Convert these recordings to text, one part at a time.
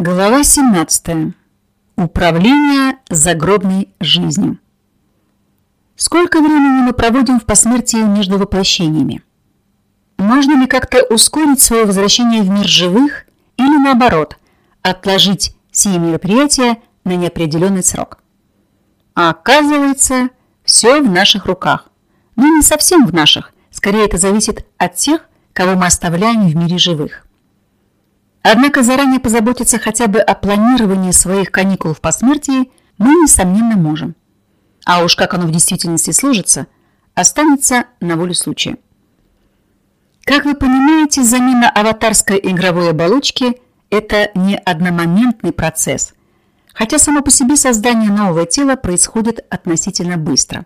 Глава 17. Управление загробной жизнью. Сколько времени мы проводим в посмертии между воплощениями? Можно ли как-то ускорить свое возвращение в мир живых или наоборот, отложить сие мероприятие на неопределенный срок? А оказывается, все в наших руках. Но не совсем в наших, скорее это зависит от тех, кого мы оставляем в мире живых. Однако заранее позаботиться хотя бы о планировании своих каникул в посмертии мы, несомненно, можем. А уж как оно в действительности сложится, останется на волю случая. Как вы понимаете, замена аватарской игровой оболочки – это не одномоментный процесс, хотя само по себе создание нового тела происходит относительно быстро.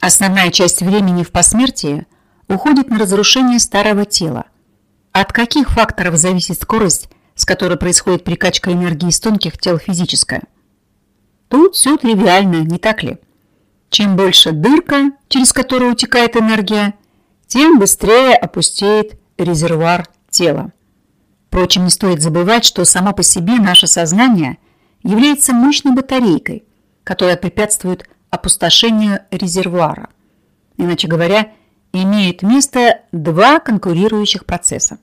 Основная часть времени в посмертии уходит на разрушение старого тела – от каких факторов зависит скорость, с которой происходит прикачка энергии из тонких тел физическая? Тут все тривиально, не так ли? Чем больше дырка, через которую утекает энергия, тем быстрее опустеет резервуар тела. Впрочем, не стоит забывать, что само по себе наше сознание является мощной батарейкой, которая препятствует опустошению резервуара. Иначе говоря, имеет место два конкурирующих процесса.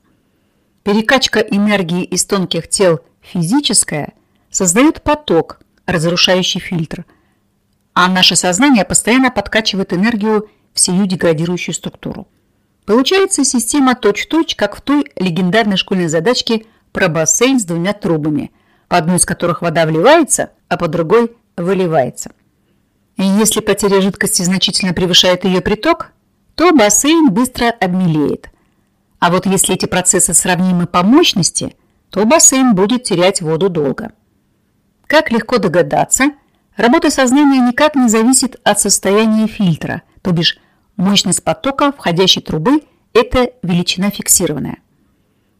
Перекачка энергии из тонких тел физическая создает поток, разрушающий фильтр, а наше сознание постоянно подкачивает энергию в сию деградирующую структуру. Получается система точь-в-точь, -точь, как в той легендарной школьной задачке про бассейн с двумя трубами, по одной из которых вода вливается, а по другой выливается. И если потеря жидкости значительно превышает ее приток, то бассейн быстро обмелеет – а вот если эти процессы сравнимы по мощности, то бассейн будет терять воду долго. Как легко догадаться, работа сознания никак не зависит от состояния фильтра, то бишь мощность потока входящей трубы – это величина фиксированная.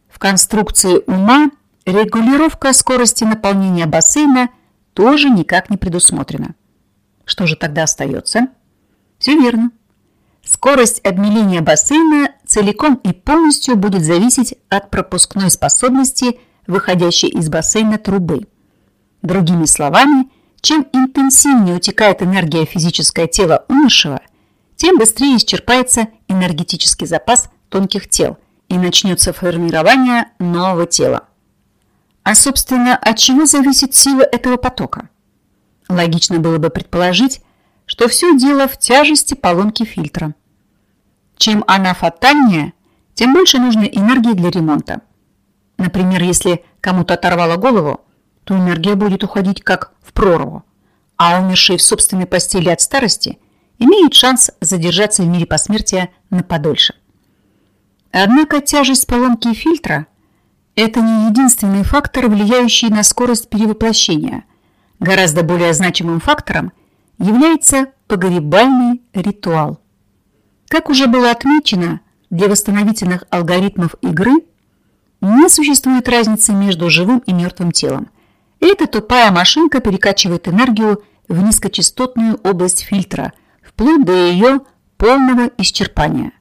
В конструкции ума регулировка скорости наполнения бассейна тоже никак не предусмотрена. Что же тогда остается? Все верно. Скорость обмеления бассейна целиком и полностью будет зависеть от пропускной способности выходящей из бассейна трубы. Другими словами, чем интенсивнее утекает энергия физическое тело умершего, тем быстрее исчерпается энергетический запас тонких тел и начнется формирование нового тела. А, собственно, от чего зависит сила этого потока? Логично было бы предположить, что все дело в тяжести поломки фильтра. Чем она фатальнее, тем больше нужно энергии для ремонта. Например, если кому-то оторвало голову, то энергия будет уходить как в прорву, а умершие в собственной постели от старости имеют шанс задержаться в мире посмертия на подольше. Однако тяжесть поломки фильтра – это не единственный фактор, влияющий на скорость перевоплощения. Гораздо более значимым фактором – является погребальный ритуал. Как уже было отмечено, для восстановительных алгоритмов игры не существует разницы между живым и мертвым телом. Эта тупая машинка перекачивает энергию в низкочастотную область фильтра, вплоть до ее полного исчерпания.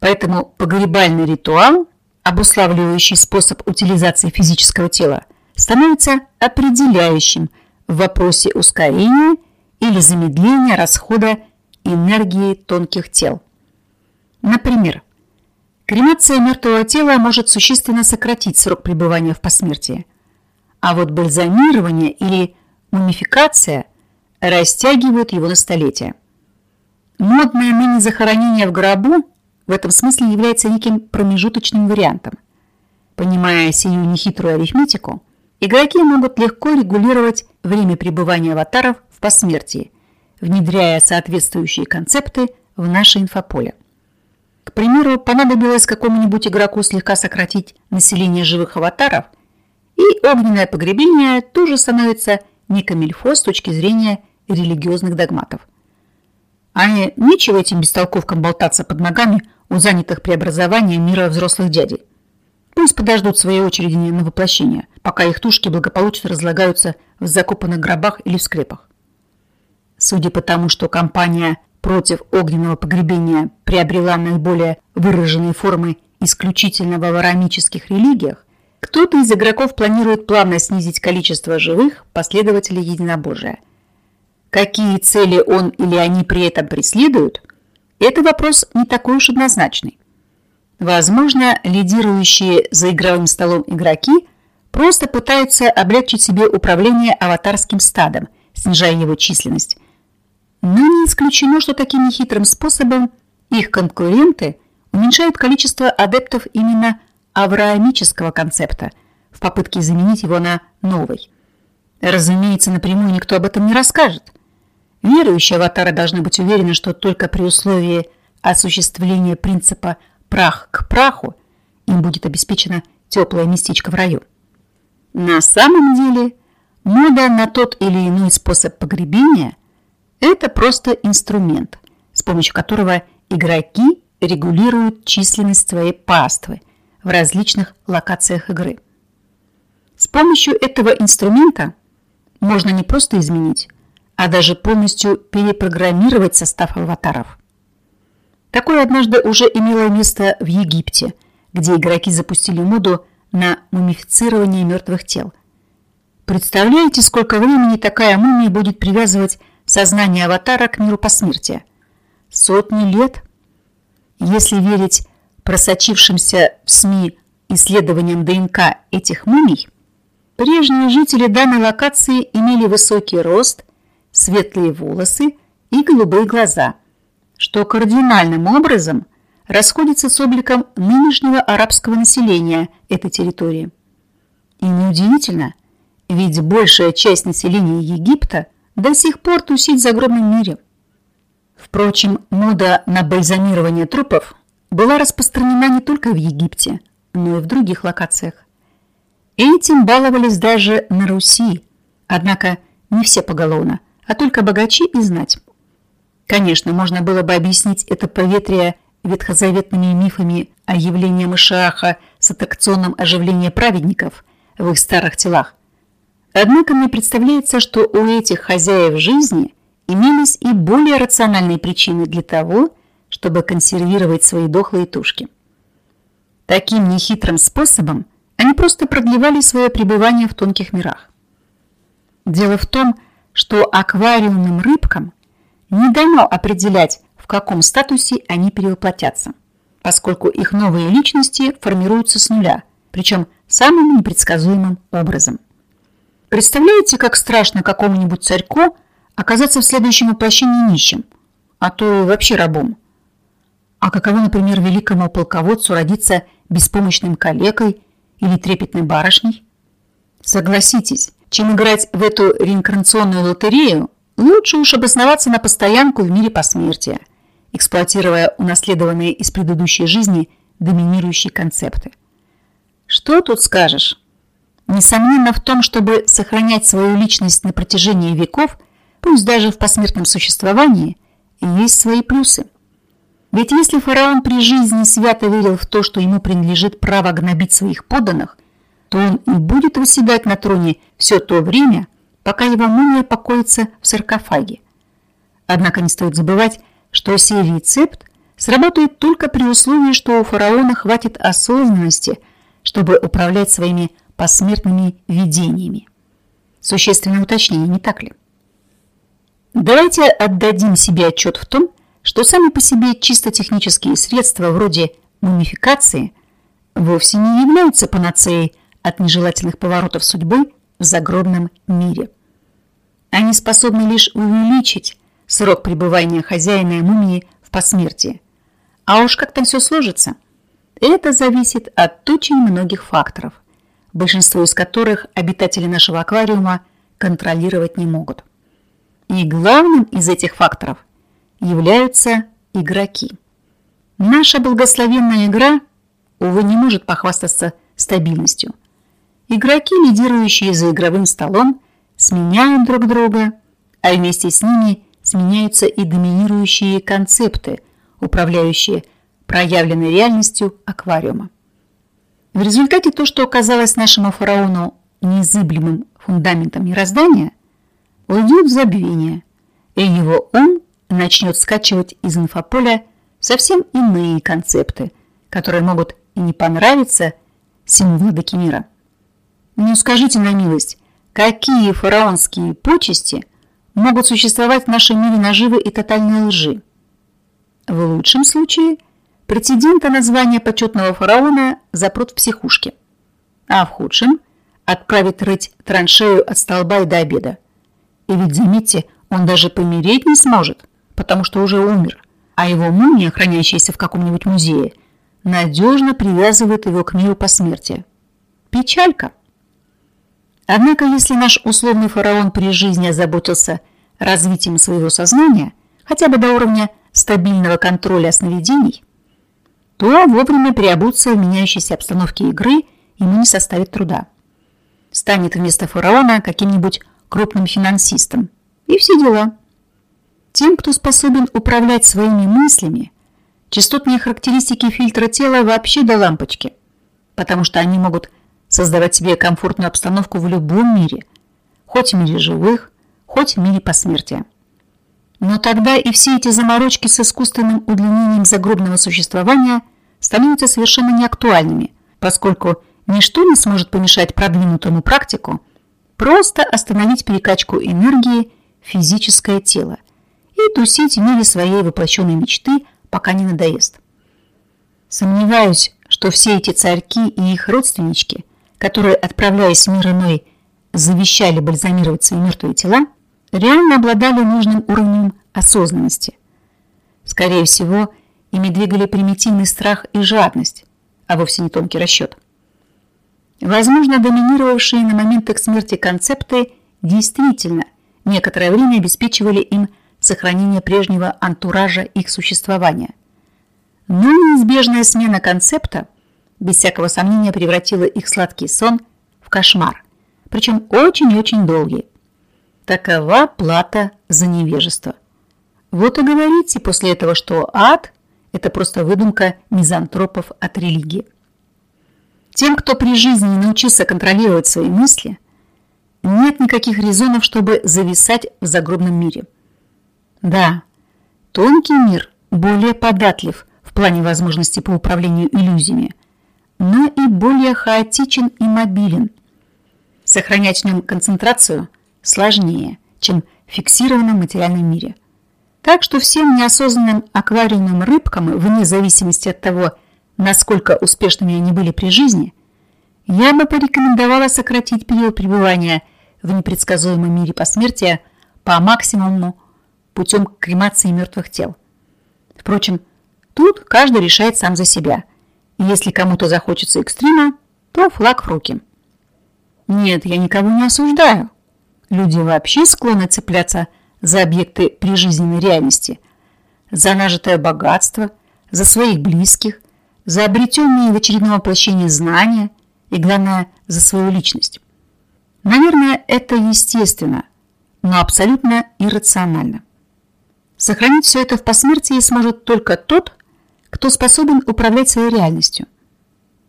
Поэтому погребальный ритуал, обуславливающий способ утилизации физического тела, становится определяющим в вопросе ускорения – или замедление расхода энергии тонких тел. Например, кремация мертвого тела может существенно сократить срок пребывания в посмертии, а вот бальзамирование или мумификация растягивают его на столетия. Модное ныне захоронение в гробу в этом смысле является неким промежуточным вариантом. Понимая сию нехитрую арифметику, игроки могут легко регулировать время пребывания аватаров посмертии, внедряя соответствующие концепты в наше инфополе. К примеру, понадобилось какому-нибудь игроку слегка сократить население живых аватаров, и огненное погребение тоже становится не камильфо с точки зрения религиозных догматов. А нечего этим бестолковкам болтаться под ногами у занятых преобразованием мира взрослых дядей. Пусть подождут своей очереди на воплощение, пока их тушки благополучно разлагаются в закопанных гробах или в скрепах. Судя по тому, что компания против огненного погребения приобрела наиболее выраженные формы исключительно в аварамических религиях, Кто-то из игроков планирует плавно снизить количество живых последователей единобожия. Какие цели он или они при этом преследуют, это вопрос не такой уж однозначный. Возможно, лидирующие за игровым столом игроки просто пытаются облегчить себе управление аватарским стадом, снижая его численность. Но не исключено, что таким нехитрым способом их конкуренты уменьшают количество адептов именно авраамического концепта в попытке заменить его на новый. Разумеется, напрямую никто об этом не расскажет. Верующие аватары должны быть уверены, что только при условии осуществления принципа «прах к праху» им будет обеспечено теплое местечко в раю. На самом деле, мода на тот или иной способ погребения – это просто инструмент, с помощью которого игроки регулируют численность своей паствы – в различных локациях игры. С помощью этого инструмента можно не просто изменить, а даже полностью перепрограммировать состав аватаров. Такое однажды уже имело место в Египте, где игроки запустили моду на мумифицирование мертвых тел. Представляете, сколько времени такая мумия будет привязывать сознание аватара к миру посмертия? Сотни лет? Если верить просочившимся в СМИ исследованием ДНК этих мумий, прежние жители данной локации имели высокий рост, светлые волосы и голубые глаза, что кардинальным образом расходится с обликом нынешнего арабского населения этой территории. И неудивительно, ведь большая часть населения Египта до сих пор тусит в загробном мире. Впрочем, мода на бальзамирование трупов была распространена не только в Египте, но и в других локациях. Этим баловались даже на Руси, однако не все поголовно, а только богачи и знать. Конечно, можно было бы объяснить это поветрие ветхозаветными мифами о явлении Машааха с аттракционом оживления праведников в их старых телах. Однако мне представляется, что у этих хозяев жизни имелись и более рациональные причины для того, чтобы консервировать свои дохлые тушки. Таким нехитрым способом они просто продлевали свое пребывание в тонких мирах. Дело в том, что аквариумным рыбкам не дано определять, в каком статусе они перевоплотятся, поскольку их новые личности формируются с нуля, причем самым непредсказуемым образом. Представляете, как страшно какому-нибудь царьку оказаться в следующем воплощении нищим, а то вообще рабом? А каково, например, великому полководцу родиться беспомощным калекой или трепетной барышней? Согласитесь, чем играть в эту реинкарнационную лотерею, лучше уж обосноваться на постоянку в мире посмертия, эксплуатируя унаследованные из предыдущей жизни доминирующие концепты. Что тут скажешь? Несомненно в том, чтобы сохранять свою личность на протяжении веков, пусть даже в посмертном существовании, есть свои плюсы. Ведь если фараон при жизни свято верил в то, что ему принадлежит право гнобить своих подданных, то он и будет восседать на троне все то время, пока его мумия покоится в саркофаге. Однако не стоит забывать, что сей рецепт сработает только при условии, что у фараона хватит осознанности, чтобы управлять своими посмертными видениями. Существенное уточнение, не так ли? Давайте отдадим себе отчет в том, что сами по себе чисто технические средства вроде мумификации вовсе не являются панацеей от нежелательных поворотов судьбы в загробном мире. Они способны лишь увеличить срок пребывания хозяина мумии в посмертии. А уж как там все сложится, это зависит от очень многих факторов, большинство из которых обитатели нашего аквариума контролировать не могут. И главным из этих факторов – являются игроки. Наша благословенная игра, увы, не может похвастаться стабильностью. Игроки, лидирующие за игровым столом, сменяют друг друга, а вместе с ними сменяются и доминирующие концепты, управляющие проявленной реальностью аквариума. В результате то, что оказалось нашему фараону незыблемым фундаментом мироздания, уйдет в забвение, и его ум начнет скачивать из инфополя совсем иные концепты, которые могут и не понравиться всему владыке мира – Ну скажите на милость, какие фараонские почести могут существовать в нашем мире наживы и тотальной лжи? В лучшем случае претендента на звание почетного фараона запрут в психушке, а в худшем отправят рыть траншею от столба и до обеда. И ведь, заметьте, он даже помереть не сможет, потому что уже умер, а его мумия, хранящаяся в каком-нибудь музее, надежно привязывает его к миру посмертия. Печалька. Однако, если наш условный фараон при жизни озаботился развитием своего сознания, хотя бы до уровня стабильного контроля сновидений, то вовремя переобуться в меняющейся обстановке игры ему не составит труда. Станет вместо фараона каким-нибудь крупным финансистом. И все дела. Тем, кто способен управлять своими мыслями, частотные характеристики фильтра тела вообще до лампочки, потому что они могут создавать себе комфортную обстановку в любом мире, хоть в мире живых, хоть в мире посмертия. Но тогда и все эти заморочки с искусственным удлинением загробного существования становятся совершенно неактуальными, поскольку ничто не сможет помешать продвинутому практику просто остановить перекачку энергии в физическое тело и тусить в мире своей воплощенной мечты, пока не надоест. Сомневаюсь, что все эти царьки и их родственнички, которые, отправляясь в мир иной, завещали бальзамировать свои мертвые тела, реально обладали нужным уровнем осознанности. Скорее всего, ими двигали примитивный страх и жадность, а вовсе не тонкий расчет. Возможно, доминировавшие на момент их смерти концепты действительно некоторое время обеспечивали им сохранение прежнего антуража их существования. Но неизбежная смена концепта без всякого сомнения превратила их сладкий сон в кошмар, причем очень и очень долгий. Такова плата за невежество. Вот и говорите после этого, что ад – это просто выдумка мизантропов от религии. Тем, кто при жизни не научился контролировать свои мысли, нет никаких резонов, чтобы зависать в загробном мире. Да, тонкий мир более податлив в плане возможностей по управлению иллюзиями, но и более хаотичен и мобилен. Сохранять в нем концентрацию сложнее, чем в фиксированном материальном мире. Так что всем неосознанным аквариумным рыбкам, вне зависимости от того, насколько успешными они были при жизни, я бы порекомендовала сократить период пребывания в непредсказуемом мире посмертия по максимуму путем кремации мертвых тел. Впрочем, тут каждый решает сам за себя. И если кому-то захочется экстрима, то флаг в руки. Нет, я никого не осуждаю. Люди вообще склонны цепляться за объекты прижизненной реальности, за нажитое богатство, за своих близких, за обретенные в очередном воплощении знания и, главное, за свою личность. Наверное, это естественно, но абсолютно иррационально. Сохранить все это в посмертии сможет только тот, кто способен управлять своей реальностью.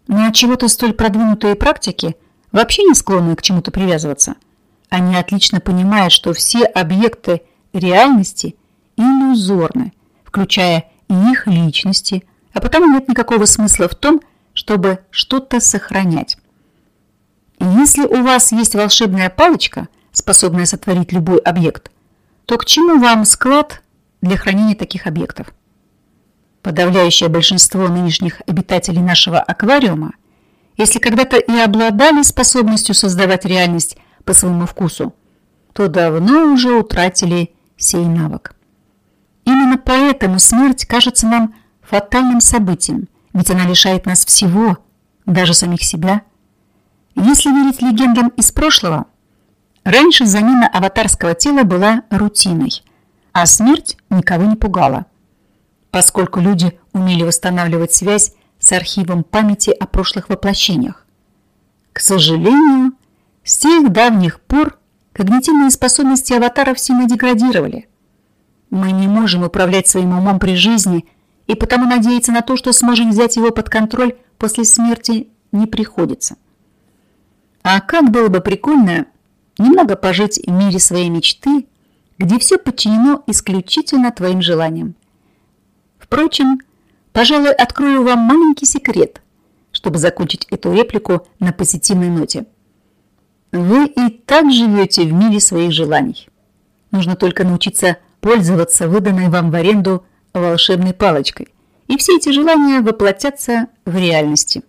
Но от чего-то столь продвинутые практики вообще не склонны к чему-то привязываться. Они отлично понимают, что все объекты реальности иллюзорны, включая и их личности – а потому нет никакого смысла в том, чтобы что-то сохранять. И если у вас есть волшебная палочка, способная сотворить любой объект, то к чему вам склад для хранения таких объектов? Подавляющее большинство нынешних обитателей нашего аквариума, если когда-то и обладали способностью создавать реальность по своему вкусу, то давно уже утратили сей навык. Именно поэтому смерть кажется нам фатальным событием, ведь она лишает нас всего, даже самих себя. Если верить легендам из прошлого, раньше замена аватарского тела была рутиной, а смерть никого не пугала, поскольку люди умели восстанавливать связь с архивом памяти о прошлых воплощениях. К сожалению, с тех давних пор когнитивные способности аватаров сильно деградировали. Мы не можем управлять своим умом при жизни – и потому надеяться на то, что сможем взять его под контроль после смерти, не приходится. А как было бы прикольно немного пожить в мире своей мечты, где все подчинено исключительно твоим желаниям. Впрочем, пожалуй, открою вам маленький секрет, чтобы закончить эту реплику на позитивной ноте. Вы и так живете в мире своих желаний. Нужно только научиться пользоваться выданной вам в аренду волшебной палочкой, и все эти желания воплотятся в реальности.